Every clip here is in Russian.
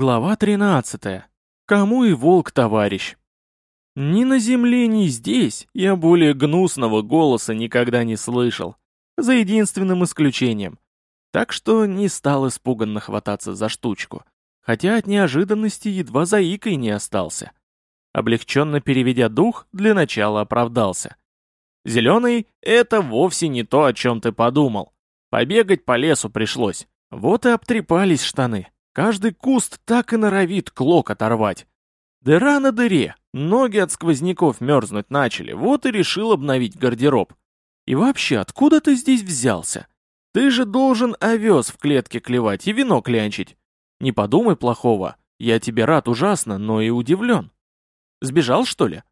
Глава 13. Кому и волк товарищ. Ни на земле, ни здесь я более гнусного голоса никогда не слышал, за единственным исключением. Так что не стал испуганно хвататься за штучку, хотя от неожиданности едва заикой не остался. Облегченно переведя дух, для начала оправдался. «Зеленый — это вовсе не то, о чем ты подумал. Побегать по лесу пришлось. Вот и обтрепались штаны. Каждый куст так и норовит клок оторвать. Дыра на дыре, ноги от сквозняков мерзнуть начали, вот и решил обновить гардероб. И вообще, откуда ты здесь взялся? Ты же должен овес в клетке клевать и вино клянчить. Не подумай плохого, я тебе рад ужасно, но и удивлен. Сбежал, что ли?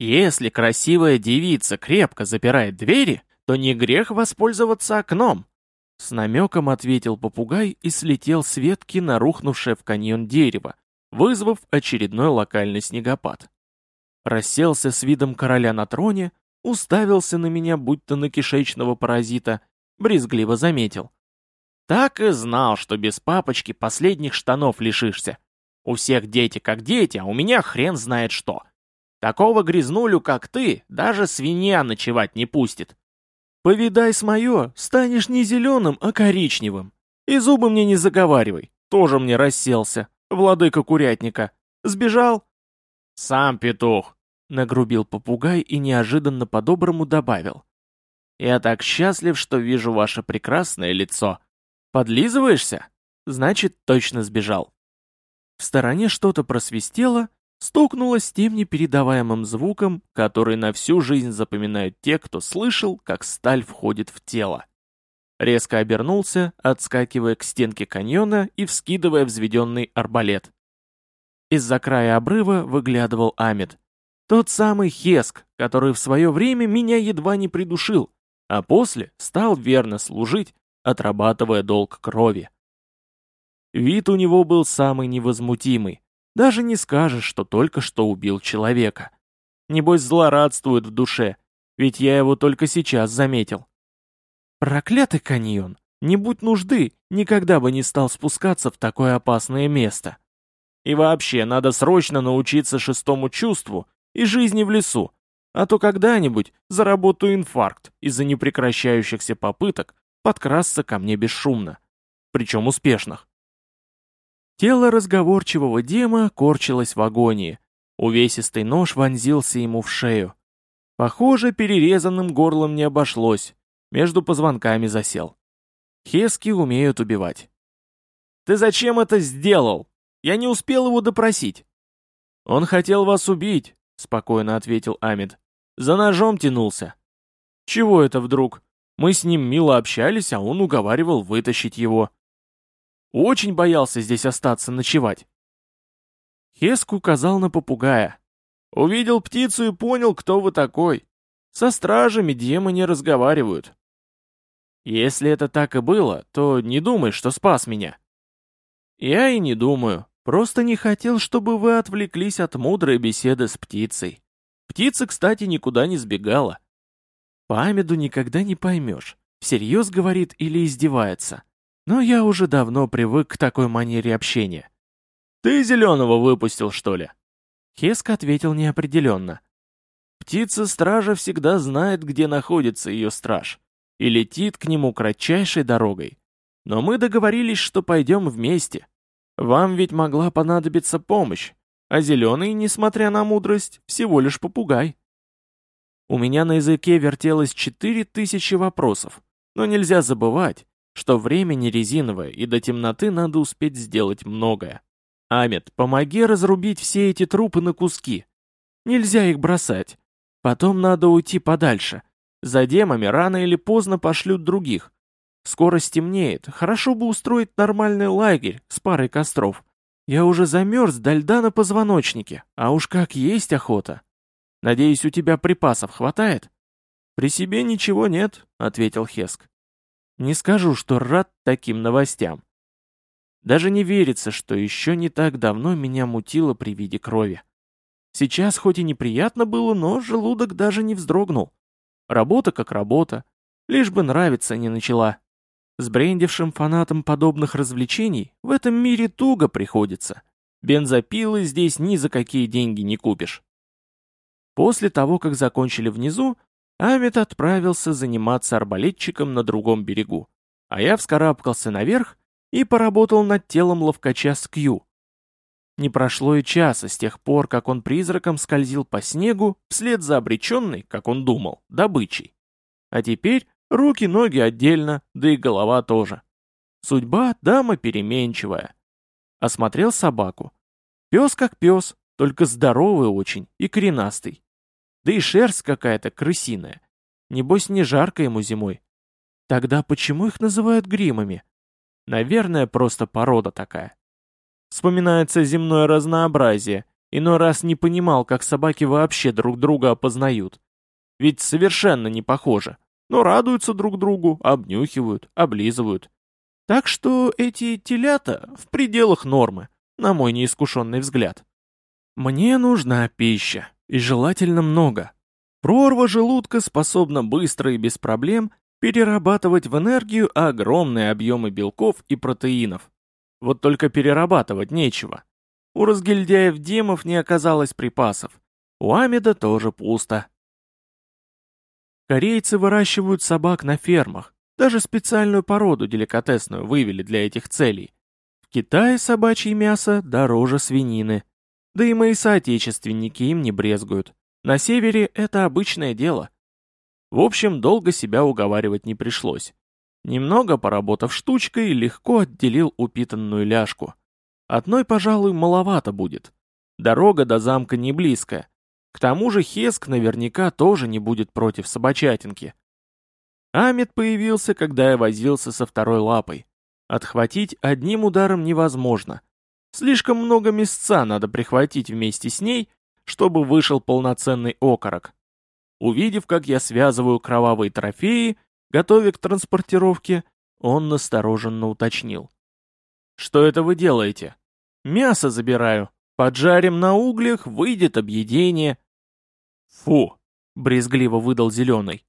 Если красивая девица крепко запирает двери, то не грех воспользоваться окном. С намеком ответил попугай и слетел с ветки на рухнувшее в каньон дерево, вызвав очередной локальный снегопад. Расселся с видом короля на троне, уставился на меня, будто на кишечного паразита, брезгливо заметил. Так и знал, что без папочки последних штанов лишишься. У всех дети как дети, а у меня хрен знает что. Такого грязнулю, как ты, даже свинья ночевать не пустит. Повидай с мое, станешь не зеленым, а коричневым. И зубы мне не заговаривай, тоже мне расселся, владыка курятника. Сбежал? Сам петух, нагрубил попугай и неожиданно по-доброму добавил. Я так счастлив, что вижу ваше прекрасное лицо. Подлизываешься? Значит, точно сбежал. В стороне что-то просвистело, стукнуло с тем непередаваемым звуком, который на всю жизнь запоминают те, кто слышал, как сталь входит в тело. Резко обернулся, отскакивая к стенке каньона и вскидывая взведенный арбалет. Из-за края обрыва выглядывал Амид. Тот самый Хеск, который в свое время меня едва не придушил, а после стал верно служить, отрабатывая долг крови. Вид у него был самый невозмутимый, даже не скажешь, что только что убил человека. Небось злорадствует в душе, ведь я его только сейчас заметил. Проклятый каньон! Не будь нужды, никогда бы не стал спускаться в такое опасное место. И вообще, надо срочно научиться шестому чувству и жизни в лесу, а то когда-нибудь заработаю инфаркт из-за непрекращающихся попыток подкрасться ко мне бесшумно. Причем успешных. Тело разговорчивого Дема корчилось в агонии. Увесистый нож вонзился ему в шею. Похоже, перерезанным горлом не обошлось. Между позвонками засел. Хески умеют убивать. «Ты зачем это сделал? Я не успел его допросить». «Он хотел вас убить», — спокойно ответил Амид. «За ножом тянулся». «Чего это вдруг? Мы с ним мило общались, а он уговаривал вытащить его». Очень боялся здесь остаться ночевать. Хеск указал на попугая. Увидел птицу и понял, кто вы такой. Со стражами демоны разговаривают. Если это так и было, то не думай, что спас меня. Я и не думаю. Просто не хотел, чтобы вы отвлеклись от мудрой беседы с птицей. Птица, кстати, никуда не сбегала. По никогда не поймешь, всерьез говорит или издевается. Но я уже давно привык к такой манере общения. «Ты зеленого выпустил, что ли?» Хеск ответил неопределенно. «Птица-стража всегда знает, где находится ее страж, и летит к нему кратчайшей дорогой. Но мы договорились, что пойдем вместе. Вам ведь могла понадобиться помощь, а зеленый, несмотря на мудрость, всего лишь попугай». У меня на языке вертелось четыре тысячи вопросов, но нельзя забывать, что время не резиновое, и до темноты надо успеть сделать многое. Амет, помоги разрубить все эти трупы на куски. Нельзя их бросать. Потом надо уйти подальше. За демами рано или поздно пошлют других. Скоро стемнеет, хорошо бы устроить нормальный лагерь с парой костров. Я уже замерз до льда на позвоночнике, а уж как есть охота. Надеюсь, у тебя припасов хватает? При себе ничего нет, ответил Хеск. Не скажу, что рад таким новостям. Даже не верится, что еще не так давно меня мутило при виде крови. Сейчас хоть и неприятно было, но желудок даже не вздрогнул. Работа как работа, лишь бы нравиться не начала. Сбрендившим фанатам подобных развлечений в этом мире туго приходится. Бензопилы здесь ни за какие деньги не купишь. После того, как закончили внизу, Амит отправился заниматься арбалетчиком на другом берегу, а я вскарабкался наверх и поработал над телом ловкача Скью. Не прошло и часа с тех пор, как он призраком скользил по снегу вслед за обреченной, как он думал, добычей. А теперь руки-ноги отдельно, да и голова тоже. Судьба дама переменчивая. Осмотрел собаку. Пес как пес, только здоровый очень и коренастый. Да и шерсть какая-то крысиная. Небось, не жарко ему зимой. Тогда почему их называют гримами? Наверное, просто порода такая. Вспоминается земное разнообразие. Иной раз не понимал, как собаки вообще друг друга опознают. Ведь совершенно не похожи. Но радуются друг другу, обнюхивают, облизывают. Так что эти телята в пределах нормы, на мой неискушенный взгляд. Мне нужна пища, и желательно много. Прорва желудка способна быстро и без проблем перерабатывать в энергию огромные объемы белков и протеинов. Вот только перерабатывать нечего. У разгильдяев демов не оказалось припасов. У Амида тоже пусто. Корейцы выращивают собак на фермах. Даже специальную породу деликатесную вывели для этих целей. В Китае собачье мясо дороже свинины. Да и мои соотечественники им не брезгуют. На севере это обычное дело. В общем, долго себя уговаривать не пришлось. Немного поработав штучкой, легко отделил упитанную ляжку. Одной, пожалуй, маловато будет. Дорога до замка не близкая. К тому же Хеск наверняка тоже не будет против собачатинки. Амит появился, когда я возился со второй лапой. Отхватить одним ударом невозможно. Слишком много мясца надо прихватить вместе с ней, чтобы вышел полноценный окорок. Увидев, как я связываю кровавые трофеи, готовя к транспортировке, он настороженно уточнил. «Что это вы делаете?» «Мясо забираю. Поджарим на углях, выйдет объедение». «Фу!» — брезгливо выдал Зеленый.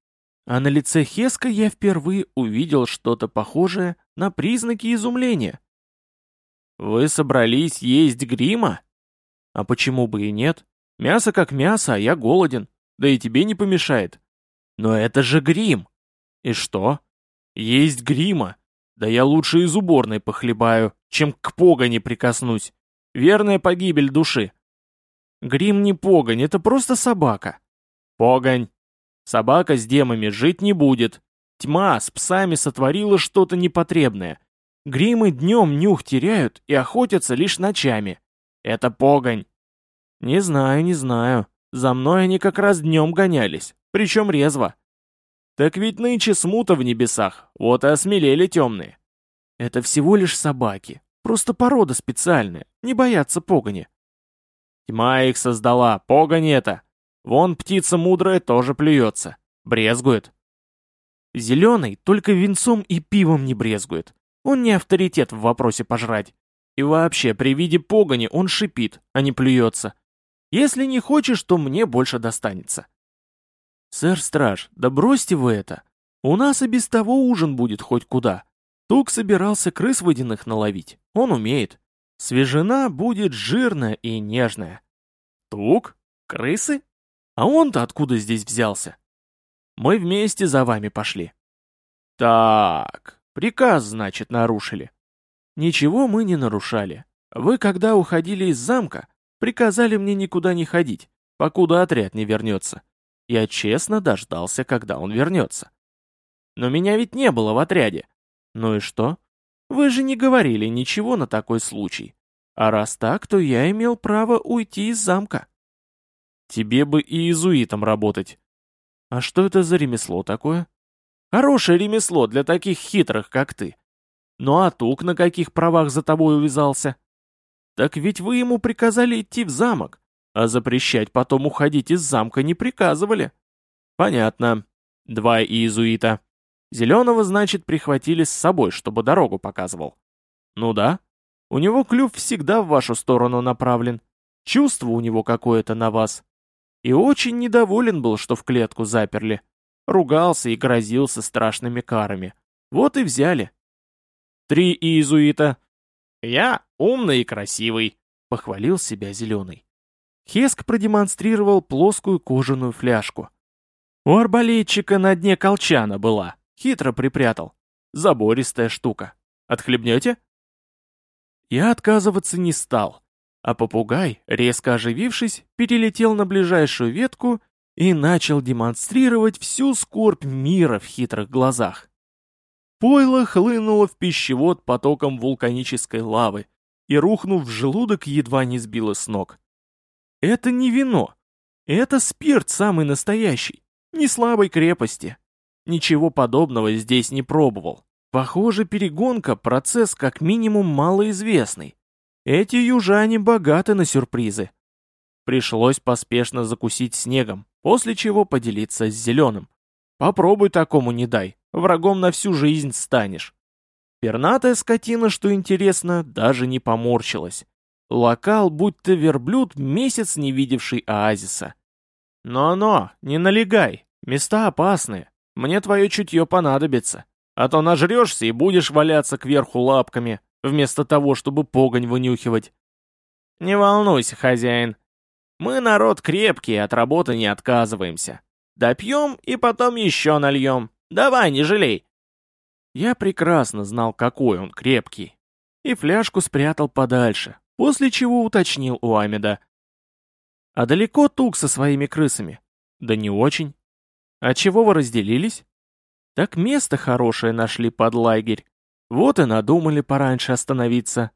А на лице Хеска я впервые увидел что-то похожее на признаки изумления. «Вы собрались есть грима?» «А почему бы и нет? Мясо как мясо, а я голоден. Да и тебе не помешает». «Но это же грим!» И что? Есть грима. Да я лучше из уборной похлебаю, чем к погоне прикоснусь. Верная погибель души. Грим не погонь, это просто собака. Погонь. Собака с демами жить не будет. Тьма с псами сотворила что-то непотребное. Гримы днем нюх теряют и охотятся лишь ночами. Это погонь. Не знаю, не знаю. За мной они как раз днем гонялись, причем резво. Так ведь нынче смута в небесах, вот и осмелели темные. Это всего лишь собаки, просто порода специальная, не боятся погони. Тьма их создала, погонь это. Вон птица мудрая тоже плюется, брезгует. Зеленый только венцом и пивом не брезгует. Он не авторитет в вопросе пожрать. И вообще, при виде погони он шипит, а не плюется. Если не хочешь, то мне больше достанется. «Сэр-страж, да бросьте вы это! У нас и без того ужин будет хоть куда. Тук собирался крыс водяных наловить, он умеет. Свежена будет жирная и нежная». «Тук? Крысы? А он-то откуда здесь взялся?» «Мы вместе за вами пошли». «Так, приказ, значит, нарушили». «Ничего мы не нарушали. Вы, когда уходили из замка, приказали мне никуда не ходить, покуда отряд не вернется. Я честно дождался, когда он вернется. Но меня ведь не было в отряде. Ну и что? Вы же не говорили ничего на такой случай. А раз так, то я имел право уйти из замка. Тебе бы и иезуитом работать. А что это за ремесло такое? Хорошее ремесло для таких хитрых, как ты. Ну а Тук на каких правах за тобой увязался? Так ведь вы ему приказали идти в замок, а запрещать потом уходить из замка не приказывали. Понятно. Два иезуита. Зеленого, значит, прихватили с собой, чтобы дорогу показывал. Ну да. У него клюв всегда в вашу сторону направлен. Чувство у него какое-то на вас. И очень недоволен был, что в клетку заперли. Ругался и грозился страшными карами. Вот и взяли. Три иезуита. Я умный и красивый, похвалил себя зеленый. Хеск продемонстрировал плоскую кожаную фляжку. У арбалетчика на дне колчана была, хитро припрятал. Забористая штука. Отхлебнете? Я отказываться не стал, а попугай, резко оживившись, перелетел на ближайшую ветку и начал демонстрировать всю скорбь мира в хитрых глазах. Пойло хлынуло в пищевод потоком вулканической лавы и, рухнув в желудок, едва не сбило с ног. Это не вино. Это спирт самый настоящий, не слабой крепости. Ничего подобного здесь не пробовал. Похоже, перегонка – процесс как минимум малоизвестный. Эти южане богаты на сюрпризы. Пришлось поспешно закусить снегом, после чего поделиться с зеленым. Попробуй такому не дай, врагом на всю жизнь станешь. Пернатая скотина, что интересно, даже не поморщилась. Локал, будто верблюд, месяц не видевший оазиса. «Но-но, не налегай, места опасные, мне твое чутье понадобится, а то нажрешься и будешь валяться кверху лапками, вместо того, чтобы погонь вынюхивать». «Не волнуйся, хозяин, мы народ крепкий, от работы не отказываемся. Допьем и потом еще нальем. Давай, не жалей». Я прекрасно знал, какой он крепкий. И фляжку спрятал подальше, после чего уточнил у Амида. «А далеко тук со своими крысами?» «Да не очень». «А чего вы разделились?» «Так место хорошее нашли под лагерь. Вот и надумали пораньше остановиться.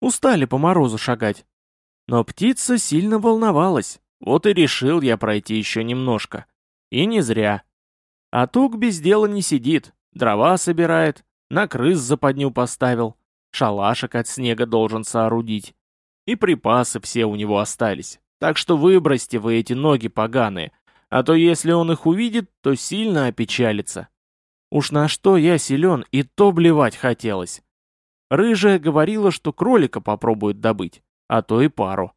Устали по морозу шагать. Но птица сильно волновалась, вот и решил я пройти еще немножко. И не зря. А тук без дела не сидит, дрова собирает, на крыс западню поставил, шалашик от снега должен соорудить. И припасы все у него остались, так что выбросьте вы эти ноги поганые, а то если он их увидит, то сильно опечалится. Уж на что я силен, и то блевать хотелось. Рыжая говорила, что кролика попробует добыть а то и пару.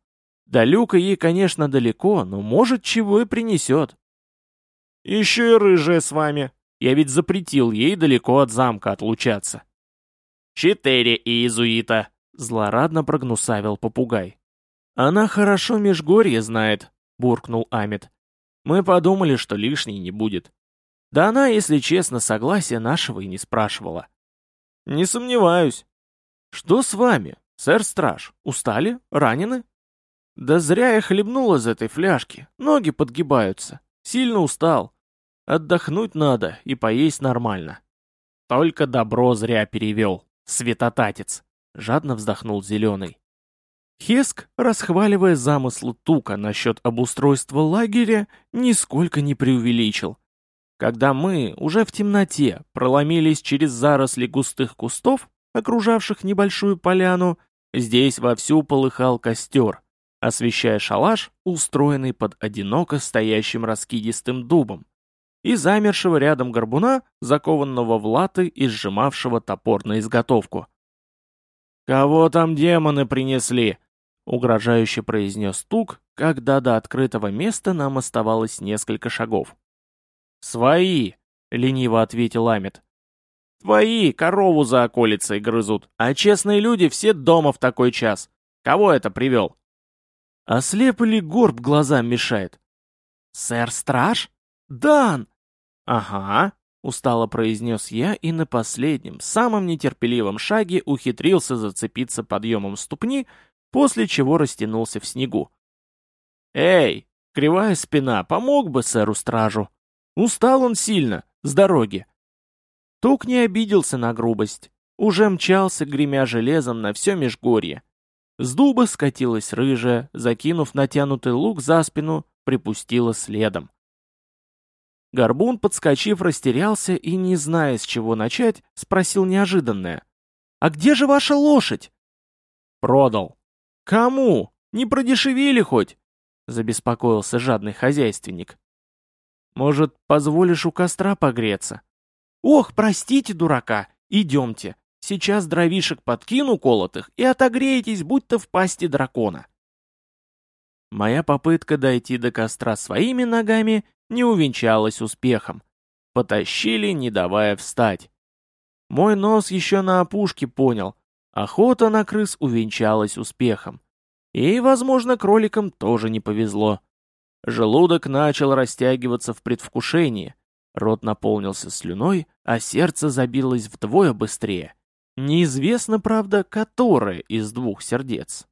До люка ей, конечно, далеко, но может чего и принесет. Еще и рыжая с вами. Я ведь запретил ей далеко от замка отлучаться. Четыре иезуита, злорадно прогнусавил попугай. Она хорошо межгорье знает, буркнул Амит. Мы подумали, что лишней не будет. Да она, если честно, согласия нашего и не спрашивала. Не сомневаюсь. Что с вами? «Сэр-страж, устали? Ранены?» «Да зря я хлебнул из этой фляжки. Ноги подгибаются. Сильно устал. Отдохнуть надо и поесть нормально». «Только добро зря перевел, светотатец», — жадно вздохнул Зеленый. Хеск, расхваливая замыслы Тука насчет обустройства лагеря, нисколько не преувеличил. Когда мы, уже в темноте, проломились через заросли густых кустов, окружавших небольшую поляну, здесь вовсю полыхал костер, освещая шалаш, устроенный под одиноко стоящим раскидистым дубом, и замершего рядом горбуна, закованного в латы и сжимавшего топор на изготовку. «Кого там демоны принесли?» — угрожающе произнес Тук, когда до открытого места нам оставалось несколько шагов. «Свои!» — лениво ответил Амит. Твои корову за околицей грызут, а честные люди все дома в такой час. Кого это привел? А слеп или горб глазам мешает? Сэр-страж? Дан! Ага, устало произнес я и на последнем, самом нетерпеливом шаге ухитрился зацепиться подъемом ступни, после чего растянулся в снегу. «Эй, кривая спина, помог бы сэру-стражу!» Устал он сильно, с дороги. Тук не обиделся на грубость. Уже мчался, гремя железом на все межгорье. С дуба скатилась рыжая, закинув натянутый лук за спину, припустила следом. Горбун, подскочив, растерялся и, не зная, с чего начать, спросил неожиданное. «А где же ваша лошадь?» «Продал». «Кому? Не продешевили хоть?» Забеспокоился жадный хозяйственник. «Может, позволишь у костра погреться?» «Ох, простите, дурака, идемте. Сейчас дровишек подкину колотых и отогреетесь, будто в пасти дракона». Моя попытка дойти до костра своими ногами не увенчалась успехом. Потащили, не давая встать. Мой нос еще на опушке понял. Охота на крыс увенчалась успехом. И, возможно, кроликам тоже не повезло. Желудок начал растягиваться в предвкушении. Рот наполнился слюной, а сердце забилось вдвое быстрее. Неизвестно, правда, которое из двух сердец.